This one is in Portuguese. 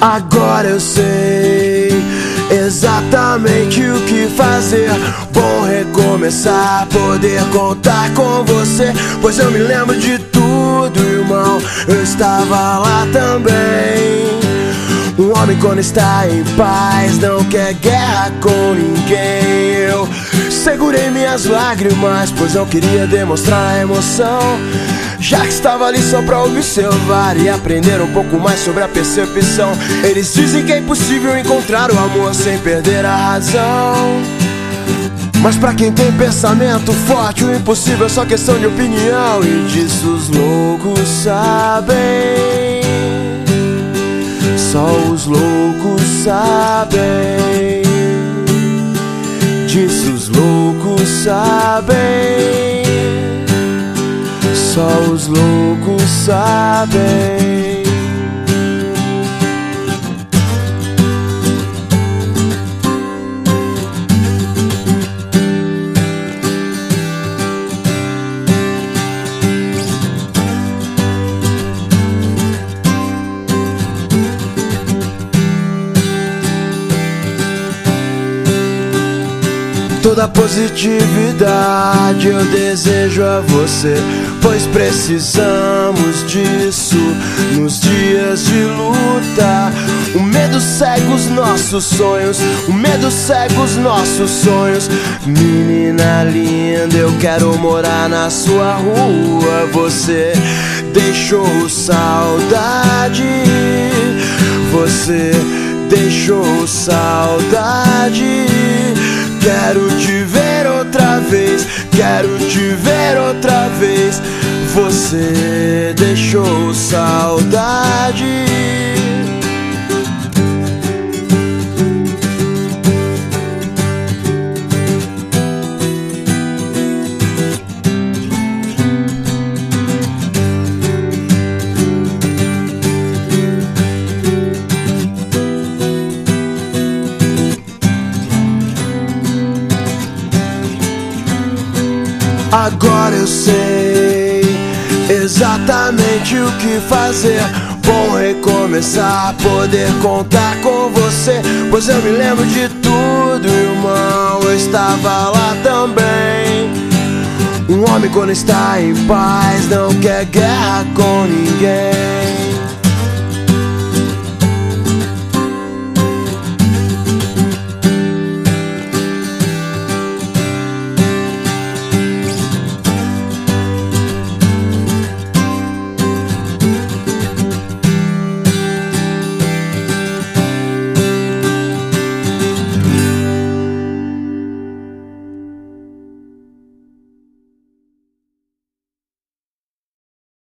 Agora eu sei exatamente o que fazer. Bom recomeçar, poder contar com você. Pois eu me lembro de tudo, irmão. Eu estava lá também. Um homem quando está em paz não quer guerra com ninguém. Segurei minhas lágrimas, pois não queria demonstrar a emoção. Já que estava ali só pra observar e aprender um pouco mais sobre a percepção. Eles dizem que é impossível encontrar o amor sem perder a razão. Mas pra quem tem pensamento forte, o impossível é só questão de opinião. E disso os loucos sabem. Só os loucos sabem. Disso os loucos sabem. Só os loucos sabem. Toda positividade eu desejo a você, pois precisamos disso nos dias de luta. O medo cega os nossos sonhos, o medo cega os nossos sonhos. Menina linda, eu quero morar na sua rua. Você deixou saudade, você deixou saudade. Quero te ver outra vez, quero te ver outra vez. Você deixou saudade. Agora eu sei exatamente o que fazer. Bom recomeçar, poder contar com você. Pois eu me lembro de tudo, irmão. Eu estava lá também. Um homem quando está em paz não quer guerra com ninguém.